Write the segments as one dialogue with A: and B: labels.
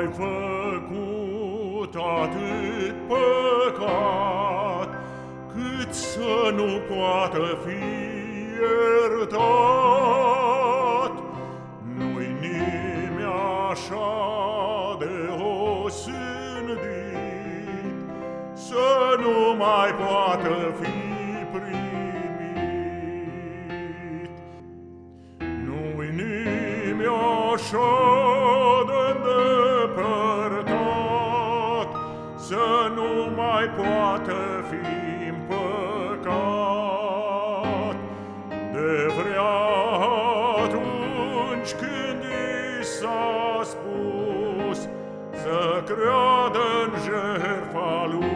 A: Ai făcut atât păcat Cât să nu poată fi iertat. Nu-i nimeni așa de osândit Să nu mai poată fi primit. Nu-i nimeni așa nu mai poată fi împăcat de vrea atunci când i s-a spus să creadă în jertfa lui.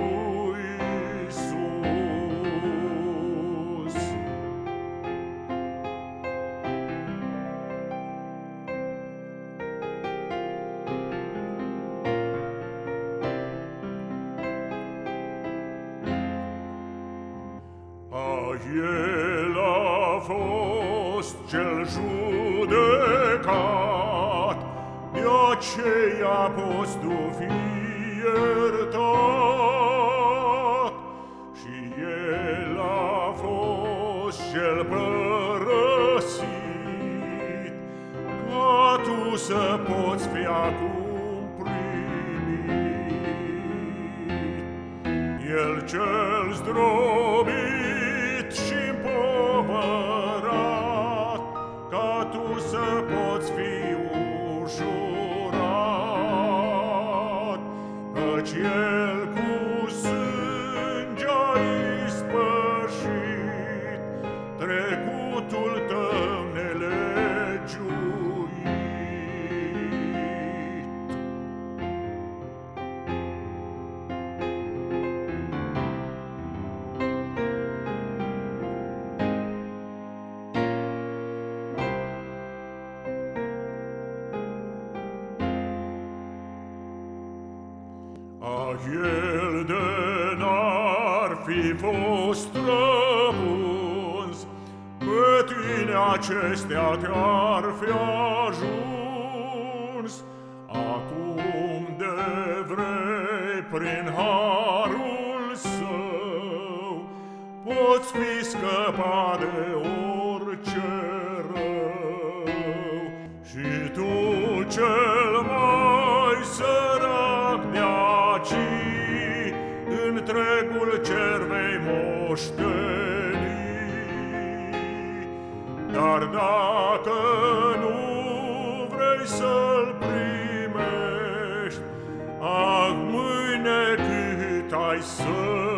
A: El a fost cel judecat, De aceea poți tu fi iertat. Și El a fost cel părăsit, Ca tu să poți fi acum primit. El cel zdrobit, Căci El cu sânge a ispășit trecutul tău nelegiuit. El de n-ar fi fost străbuns, Pe tine acestea te-ar fi ajuns. Acum de vrei prin harul său, Poți fi scăpat de orice Dar dacă nu vrei să-l primești, ah, mâine cât ai să plătești,